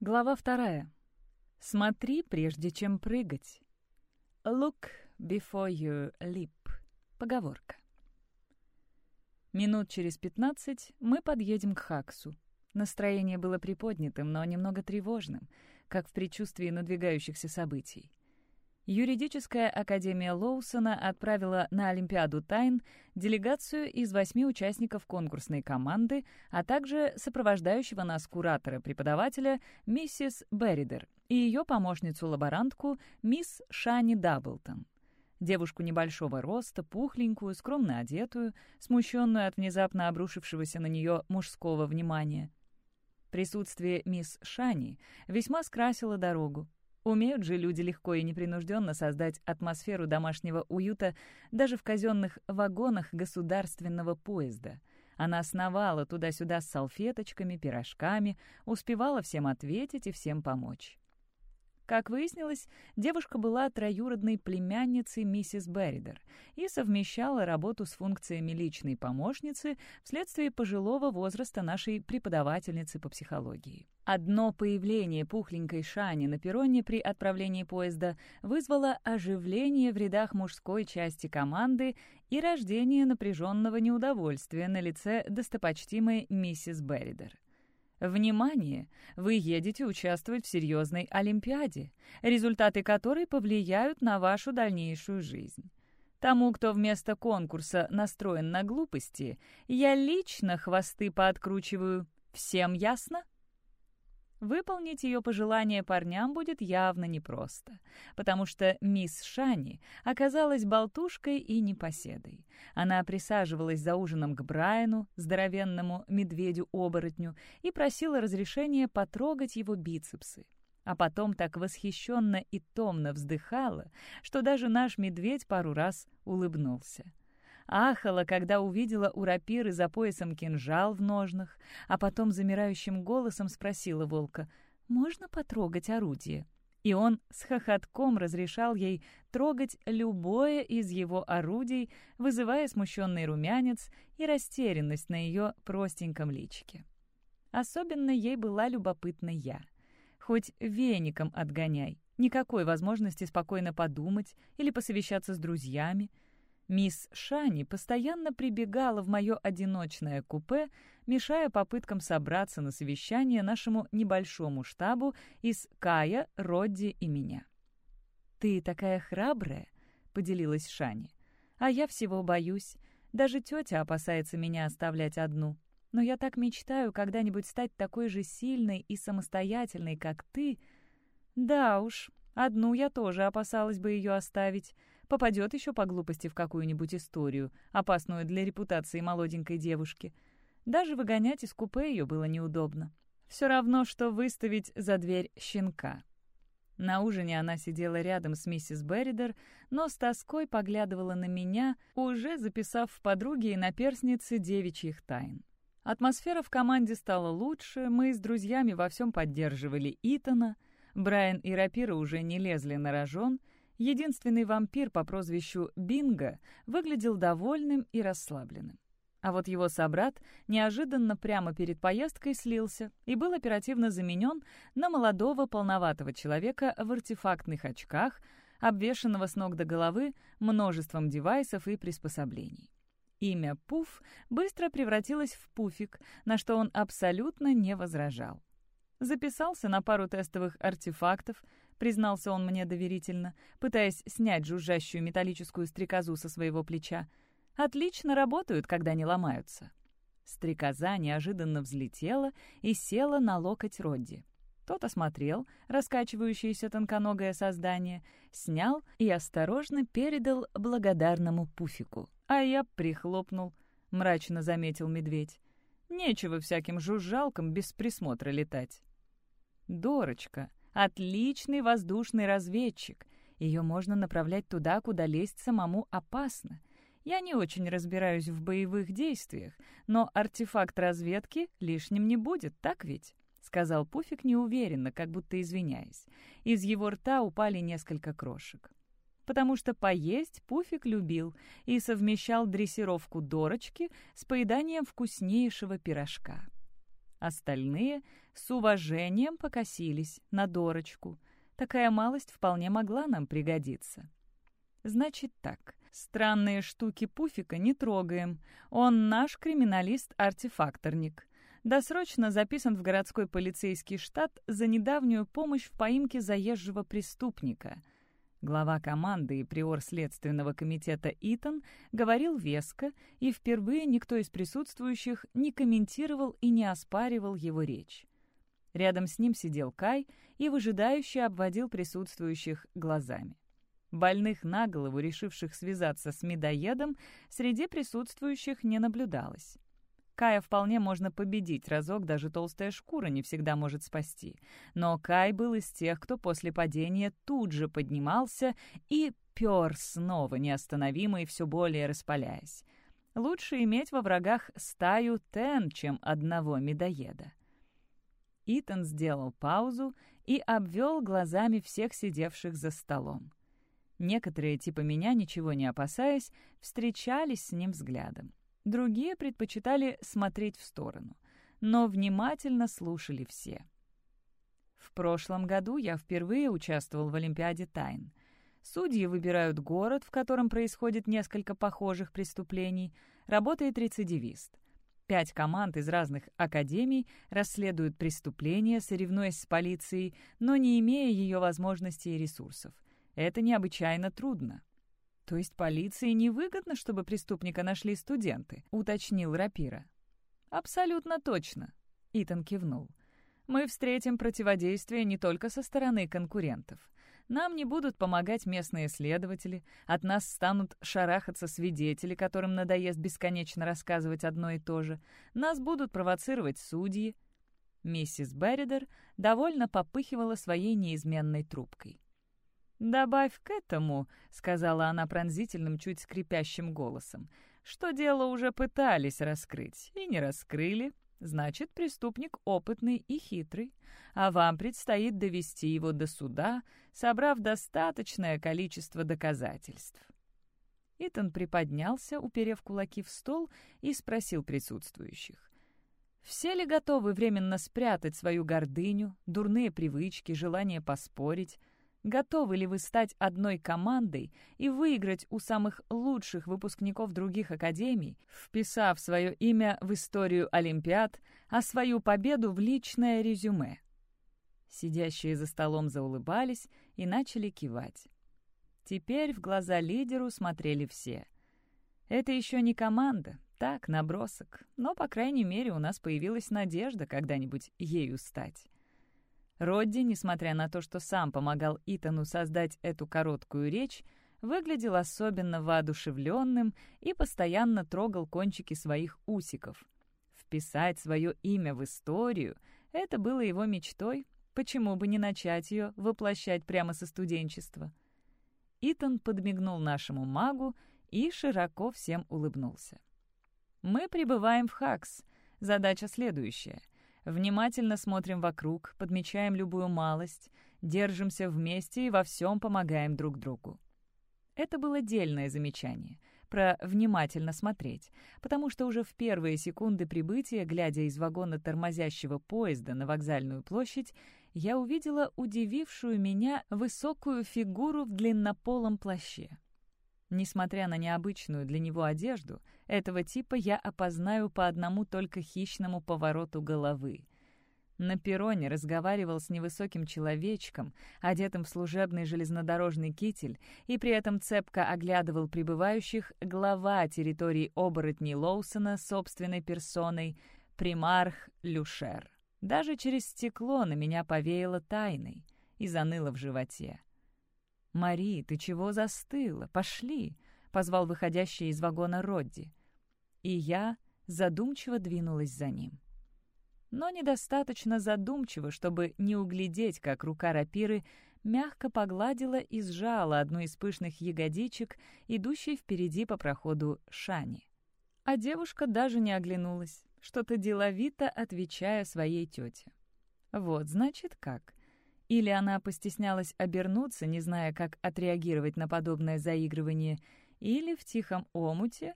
Глава вторая. Смотри, прежде чем прыгать. Look before you leap. Поговорка. Минут через пятнадцать мы подъедем к Хаксу. Настроение было приподнятым, но немного тревожным, как в предчувствии надвигающихся событий. Юридическая академия Лоусона отправила на Олимпиаду тайн делегацию из восьми участников конкурсной команды, а также сопровождающего нас куратора-преподавателя миссис Берридер и ее помощницу-лаборантку мисс Шани Даблтон. Девушку небольшого роста, пухленькую, скромно одетую, смущенную от внезапно обрушившегося на нее мужского внимания. Присутствие мисс Шани весьма скрасило дорогу. Умеют же люди легко и непринужденно создать атмосферу домашнего уюта даже в казенных вагонах государственного поезда. Она сновала туда-сюда с салфеточками, пирожками, успевала всем ответить и всем помочь. Как выяснилось, девушка была троюродной племянницей миссис Берридер и совмещала работу с функциями личной помощницы вследствие пожилого возраста нашей преподавательницы по психологии. Одно появление пухленькой Шани на перроне при отправлении поезда вызвало оживление в рядах мужской части команды и рождение напряженного неудовольствия на лице достопочтимой миссис Берридер. Внимание! Вы едете участвовать в серьезной Олимпиаде, результаты которой повлияют на вашу дальнейшую жизнь. Тому, кто вместо конкурса настроен на глупости, я лично хвосты пооткручиваю. Всем ясно? Выполнить ее пожелание парням будет явно непросто, потому что мисс Шани оказалась болтушкой и непоседой. Она присаживалась за ужином к Брайану, здоровенному медведю-оборотню, и просила разрешения потрогать его бицепсы. А потом так восхищенно и томно вздыхала, что даже наш медведь пару раз улыбнулся ахала, когда увидела у рапиры за поясом кинжал в ножнах, а потом замирающим голосом спросила волка, «Можно потрогать орудие?» И он с хохотком разрешал ей трогать любое из его орудий, вызывая смущенный румянец и растерянность на ее простеньком личике. Особенно ей была любопытна я. Хоть веником отгоняй, никакой возможности спокойно подумать или посовещаться с друзьями — Мисс Шани постоянно прибегала в мое одиночное купе, мешая попыткам собраться на совещание нашему небольшому штабу из Кая, Родди и меня. «Ты такая храбрая», — поделилась Шани. «А я всего боюсь. Даже тетя опасается меня оставлять одну. Но я так мечтаю когда-нибудь стать такой же сильной и самостоятельной, как ты. Да уж, одну я тоже опасалась бы ее оставить» попадет еще по глупости в какую-нибудь историю, опасную для репутации молоденькой девушки. Даже выгонять из купе ее было неудобно. Все равно, что выставить за дверь щенка. На ужине она сидела рядом с миссис Берридер, но с тоской поглядывала на меня, уже записав в подруги и наперсницы девичьих тайн. Атмосфера в команде стала лучше, мы с друзьями во всем поддерживали Итана, Брайан и Рапира уже не лезли на рожон — Единственный вампир по прозвищу Бинго выглядел довольным и расслабленным. А вот его собрат неожиданно прямо перед поездкой слился и был оперативно заменен на молодого полноватого человека в артефактных очках, обвешанного с ног до головы множеством девайсов и приспособлений. Имя Пуф быстро превратилось в Пуфик, на что он абсолютно не возражал. Записался на пару тестовых артефактов, признался он мне доверительно, пытаясь снять жужжащую металлическую стрекозу со своего плеча. «Отлично работают, когда не ломаются». Стрекоза неожиданно взлетела и села на локоть Родди. Тот осмотрел раскачивающееся тонконогое создание, снял и осторожно передал благодарному пуфику. А я прихлопнул, мрачно заметил медведь. Нечего всяким жужжалкам без присмотра летать. Дорочка Отличный воздушный разведчик. Ее можно направлять туда, куда лезть самому опасно. Я не очень разбираюсь в боевых действиях, но артефакт разведки лишним не будет, так ведь?» — сказал Пуфик неуверенно, как будто извиняясь. Из его рта упали несколько крошек. Потому что поесть Пуфик любил и совмещал дрессировку Дорочки с поеданием вкуснейшего пирожка. Остальные с уважением покосились на Дорочку. Такая малость вполне могла нам пригодиться. Значит так, странные штуки Пуфика не трогаем. Он наш криминалист-артефакторник. Досрочно записан в городской полицейский штат за недавнюю помощь в поимке заезжего преступника. Глава команды и приор Следственного комитета Итан говорил веско, и впервые никто из присутствующих не комментировал и не оспаривал его речь. Рядом с ним сидел Кай и выжидающе обводил присутствующих глазами. Больных на голову, решивших связаться с медоедом, среди присутствующих не наблюдалось. Кая вполне можно победить, разок даже толстая шкура не всегда может спасти. Но Кай был из тех, кто после падения тут же поднимался и пер снова, неостановимо и все более распаляясь. Лучше иметь во врагах стаю тен, чем одного медоеда. Итан сделал паузу и обвел глазами всех сидевших за столом. Некоторые, типа меня, ничего не опасаясь, встречались с ним взглядом. Другие предпочитали смотреть в сторону, но внимательно слушали все. В прошлом году я впервые участвовал в Олимпиаде тайн. Судьи выбирают город, в котором происходит несколько похожих преступлений, работает рецидивист. Пять команд из разных академий расследуют преступления, соревнуясь с полицией, но не имея ее возможностей и ресурсов. Это необычайно трудно. «То есть полиции невыгодно, чтобы преступника нашли студенты?» — уточнил Рапира. «Абсолютно точно», — Итан кивнул. «Мы встретим противодействие не только со стороны конкурентов. Нам не будут помогать местные следователи, от нас станут шарахаться свидетели, которым надоест бесконечно рассказывать одно и то же. Нас будут провоцировать судьи». Миссис Берридер довольно попыхивала своей неизменной трубкой. «Добавь к этому», — сказала она пронзительным, чуть скрипящим голосом, «что дело уже пытались раскрыть и не раскрыли. Значит, преступник опытный и хитрый, а вам предстоит довести его до суда, собрав достаточное количество доказательств». Итан приподнялся, уперев кулаки в стол, и спросил присутствующих. «Все ли готовы временно спрятать свою гордыню, дурные привычки, желание поспорить?» Готовы ли вы стать одной командой и выиграть у самых лучших выпускников других академий, вписав свое имя в историю Олимпиад, а свою победу в личное резюме? Сидящие за столом заулыбались и начали кивать. Теперь в глаза лидеру смотрели все. Это еще не команда, так, набросок, но, по крайней мере, у нас появилась надежда когда-нибудь ею стать. Родди, несмотря на то, что сам помогал Итану создать эту короткую речь, выглядел особенно воодушевленным и постоянно трогал кончики своих усиков. Вписать свое имя в историю — это было его мечтой, почему бы не начать ее воплощать прямо со студенчества? Итан подмигнул нашему магу и широко всем улыбнулся. «Мы прибываем в Хакс. Задача следующая — Внимательно смотрим вокруг, подмечаем любую малость, держимся вместе и во всем помогаем друг другу. Это было дельное замечание про «внимательно смотреть», потому что уже в первые секунды прибытия, глядя из вагона тормозящего поезда на вокзальную площадь, я увидела удивившую меня высокую фигуру в длиннополом плаще. Несмотря на необычную для него одежду, этого типа я опознаю по одному только хищному повороту головы. На перроне разговаривал с невысоким человечком, одетым в служебный железнодорожный китель, и при этом цепко оглядывал прибывающих глава территории оборотней Лоусона собственной персоной, примарх Люшер. Даже через стекло на меня повеяло тайной и заныло в животе. «Мари, ты чего застыла? Пошли!» — позвал выходящий из вагона Родди. И я задумчиво двинулась за ним. Но недостаточно задумчиво, чтобы не углядеть, как рука рапиры мягко погладила и сжала одну из пышных ягодичек, идущей впереди по проходу Шани. А девушка даже не оглянулась, что-то деловито отвечая своей тете. Вот, значит, как. Или она постеснялась обернуться, не зная, как отреагировать на подобное заигрывание, или в тихом омуте.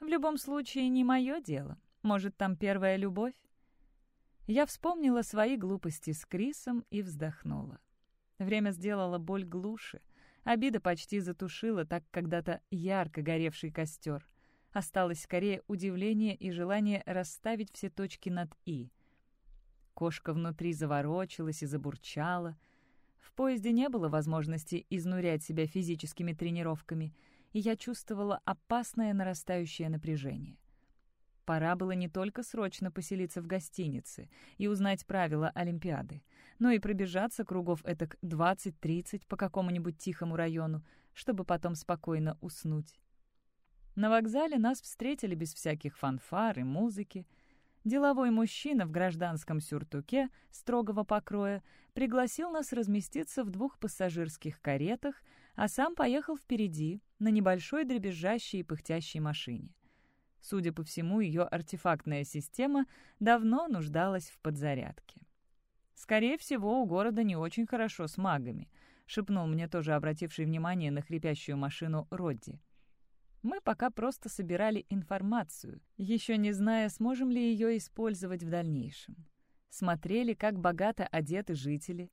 В любом случае, не мое дело. Может, там первая любовь? Я вспомнила свои глупости с Крисом и вздохнула. Время сделало боль глуше. Обида почти затушила так когда-то ярко горевший костер. Осталось скорее удивление и желание расставить все точки над «и». Кошка внутри заворочилась и забурчала. В поезде не было возможности изнурять себя физическими тренировками, и я чувствовала опасное нарастающее напряжение. Пора было не только срочно поселиться в гостинице и узнать правила Олимпиады, но и пробежаться кругов этак 20-30 по какому-нибудь тихому району, чтобы потом спокойно уснуть. На вокзале нас встретили без всяких фанфар и музыки. Деловой мужчина в гражданском сюртуке строгого покроя пригласил нас разместиться в двух пассажирских каретах, а сам поехал впереди на небольшой дребезжащей и пыхтящей машине. Судя по всему, ее артефактная система давно нуждалась в подзарядке. «Скорее всего, у города не очень хорошо с магами», — шепнул мне тоже обративший внимание на хрипящую машину Родди. Мы пока просто собирали информацию, еще не зная, сможем ли ее использовать в дальнейшем. Смотрели, как богато одеты жители.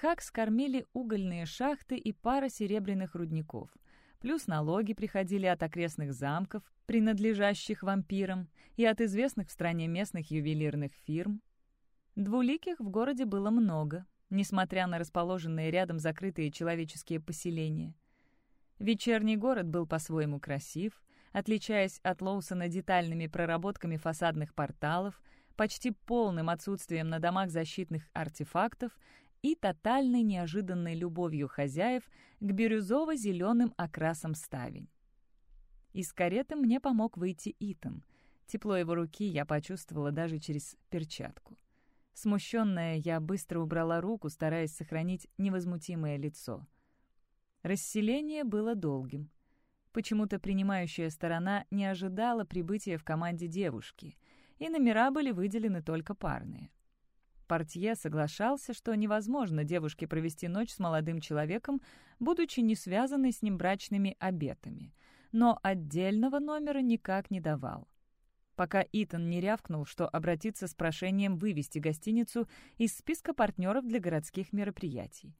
Хак скормили угольные шахты и пара серебряных рудников — Плюс налоги приходили от окрестных замков, принадлежащих вампирам, и от известных в стране местных ювелирных фирм. Двуликих в городе было много, несмотря на расположенные рядом закрытые человеческие поселения. Вечерний город был по-своему красив, отличаясь от Лоусона детальными проработками фасадных порталов, почти полным отсутствием на домах защитных артефактов и тотальной неожиданной любовью хозяев к бирюзово-зеленым окрасам ставень. Из кареты мне помог выйти Итан. Тепло его руки я почувствовала даже через перчатку. Смущенная, я быстро убрала руку, стараясь сохранить невозмутимое лицо. Расселение было долгим. Почему-то принимающая сторона не ожидала прибытия в команде девушки, и номера были выделены только парные. Портье соглашался, что невозможно девушке провести ночь с молодым человеком, будучи не связанной с ним брачными обетами, но отдельного номера никак не давал. Пока Итан не рявкнул, что обратиться с прошением вывести гостиницу из списка партнеров для городских мероприятий.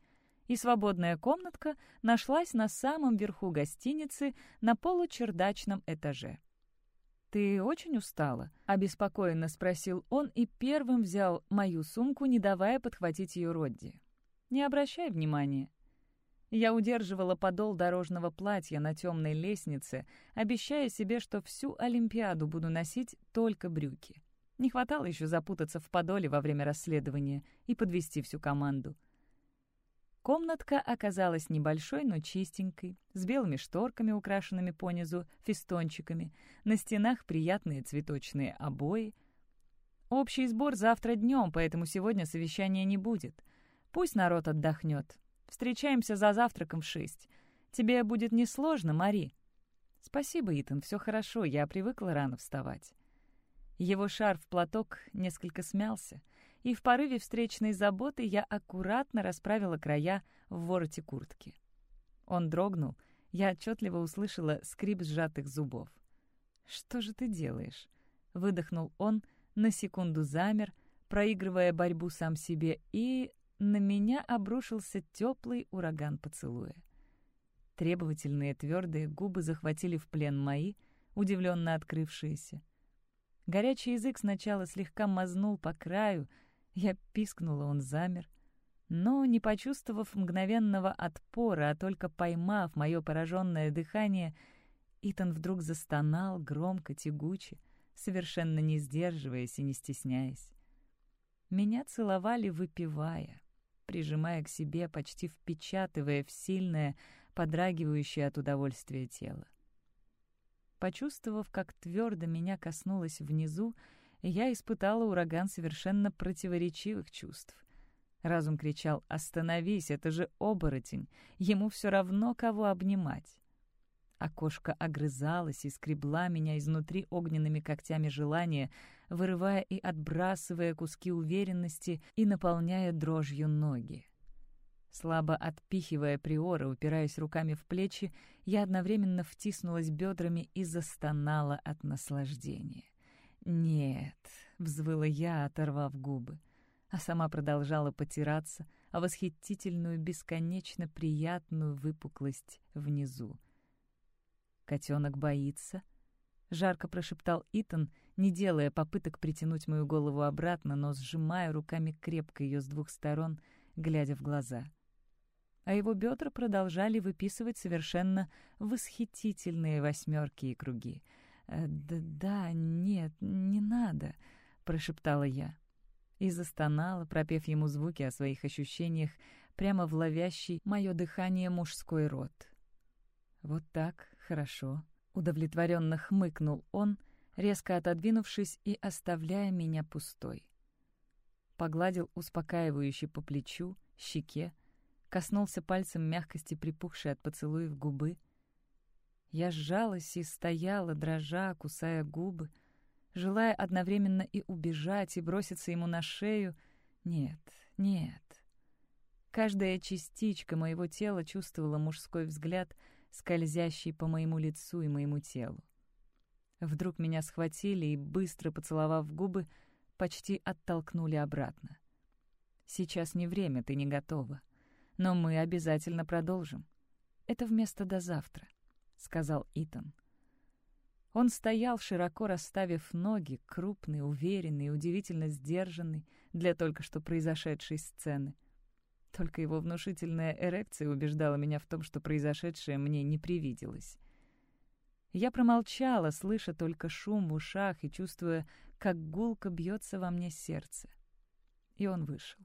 И свободная комнатка нашлась на самом верху гостиницы на получердачном этаже. «Ты очень устала?» — обеспокоенно спросил он и первым взял мою сумку, не давая подхватить ее Родди. «Не обращай внимания». Я удерживала подол дорожного платья на темной лестнице, обещая себе, что всю Олимпиаду буду носить только брюки. Не хватало еще запутаться в подоле во время расследования и подвести всю команду. Комнатка оказалась небольшой, но чистенькой, с белыми шторками, украшенными понизу фистончиками, на стенах приятные цветочные обои. Общий сбор завтра днем, поэтому сегодня совещания не будет. Пусть народ отдохнет. Встречаемся за завтраком в шесть. Тебе будет несложно, Мари. Спасибо, Итан, все хорошо, я привыкла рано вставать. Его шарф-платок несколько смялся — и в порыве встречной заботы я аккуратно расправила края в вороте куртки. Он дрогнул, я отчетливо услышала скрип сжатых зубов. «Что же ты делаешь?» — выдохнул он, на секунду замер, проигрывая борьбу сам себе, и на меня обрушился теплый ураган поцелуя. Требовательные твердые губы захватили в плен мои, удивленно открывшиеся. Горячий язык сначала слегка мазнул по краю, я пискнула, он замер. Но, не почувствовав мгновенного отпора, а только поймав мое пораженное дыхание, Итан вдруг застонал громко, тягуче, совершенно не сдерживаясь и не стесняясь. Меня целовали, выпивая, прижимая к себе, почти впечатывая в сильное, подрагивающее от удовольствия тело. Почувствовав, как твердо меня коснулось внизу, я испытала ураган совершенно противоречивых чувств. Разум кричал «Остановись, это же оборотень! Ему все равно, кого обнимать!» Окошко огрызалось и скребла меня изнутри огненными когтями желания, вырывая и отбрасывая куски уверенности и наполняя дрожью ноги. Слабо отпихивая приора, упираясь руками в плечи, я одновременно втиснулась бедрами и застонала от наслаждения. Нет, взвыла я, оторвав губы, а сама продолжала потираться о восхитительную, бесконечно приятную выпуклость внизу. «Котенок боится?» — жарко прошептал Итан, не делая попыток притянуть мою голову обратно, но сжимая руками крепко ее с двух сторон, глядя в глаза. А его бедра продолжали выписывать совершенно восхитительные восьмерки и круги. «Э, «Да, да нет, не надо», — прошептала я. И застонала, пропев ему звуки о своих ощущениях, прямо в ловящий мое дыхание мужской рот. «Вот так, хорошо», — удовлетворенно хмыкнул он, резко отодвинувшись и оставляя меня пустой. Погладил успокаивающе по плечу, щеке, коснулся пальцем мягкости припухшей от поцелуев губы. Я сжалась и стояла, дрожа, кусая губы, желая одновременно и убежать, и броситься ему на шею. Нет, нет. Каждая частичка моего тела чувствовала мужской взгляд, скользящий по моему лицу и моему телу. Вдруг меня схватили и, быстро поцеловав губы, почти оттолкнули обратно. «Сейчас не время, ты не готова. Но мы обязательно продолжим. Это вместо до завтра», — сказал Итан. Он стоял, широко расставив ноги, крупный, уверенный, удивительно сдержанный для только что произошедшей сцены. Только его внушительная эрекция убеждала меня в том, что произошедшее мне не привиделось. Я промолчала, слыша только шум в ушах и чувствуя, как гулко бьется во мне сердце. И он вышел.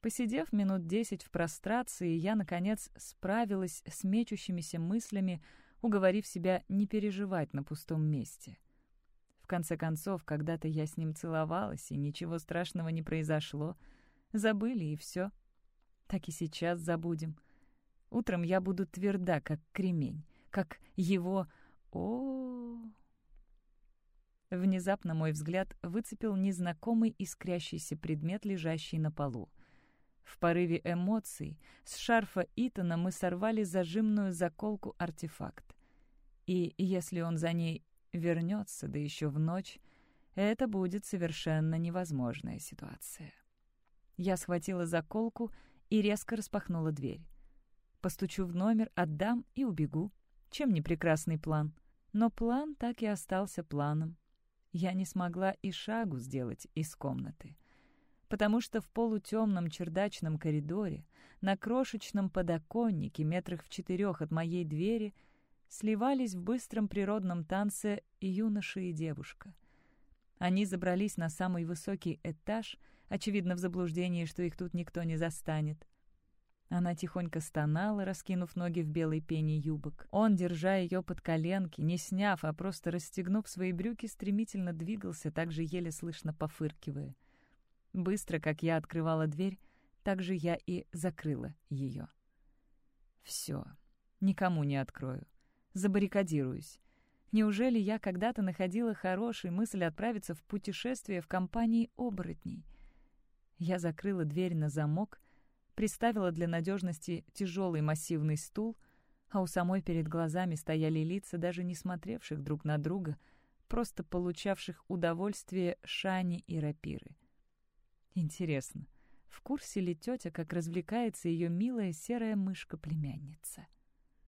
Посидев минут десять в прострации, я, наконец, справилась с мечущимися мыслями, уговорив себя не переживать на пустом месте. В конце концов, когда-то я с ним целовалась, и ничего страшного не произошло. Забыли, и все. Так и сейчас забудем. Утром я буду тверда, как кремень, как его... о Внезапно мой взгляд выцепил незнакомый искрящийся предмет, лежащий на полу. В порыве эмоций с шарфа Итана мы сорвали зажимную заколку-артефакт. И если он за ней вернется, да еще в ночь, это будет совершенно невозможная ситуация. Я схватила заколку и резко распахнула дверь. Постучу в номер, отдам и убегу. Чем не прекрасный план? Но план так и остался планом. Я не смогла и шагу сделать из комнаты потому что в полутемном чердачном коридоре, на крошечном подоконнике метрах в четырех от моей двери, сливались в быстром природном танце юноша и девушка. Они забрались на самый высокий этаж, очевидно в заблуждении, что их тут никто не застанет. Она тихонько стонала, раскинув ноги в белой пене юбок. Он, держа ее под коленки, не сняв, а просто расстегнув свои брюки, стремительно двигался, так же еле слышно пофыркивая — Быстро, как я открывала дверь, так же я и закрыла ее. Все, никому не открою. Забаррикадируюсь. Неужели я когда-то находила хорошей мысль отправиться в путешествие в компании оборотней? Я закрыла дверь на замок, приставила для надежности тяжелый массивный стул, а у самой перед глазами стояли лица, даже не смотревших друг на друга, просто получавших удовольствие Шани и Рапиры. Интересно, в курсе ли тетя, как развлекается ее милая серая мышка-племянница?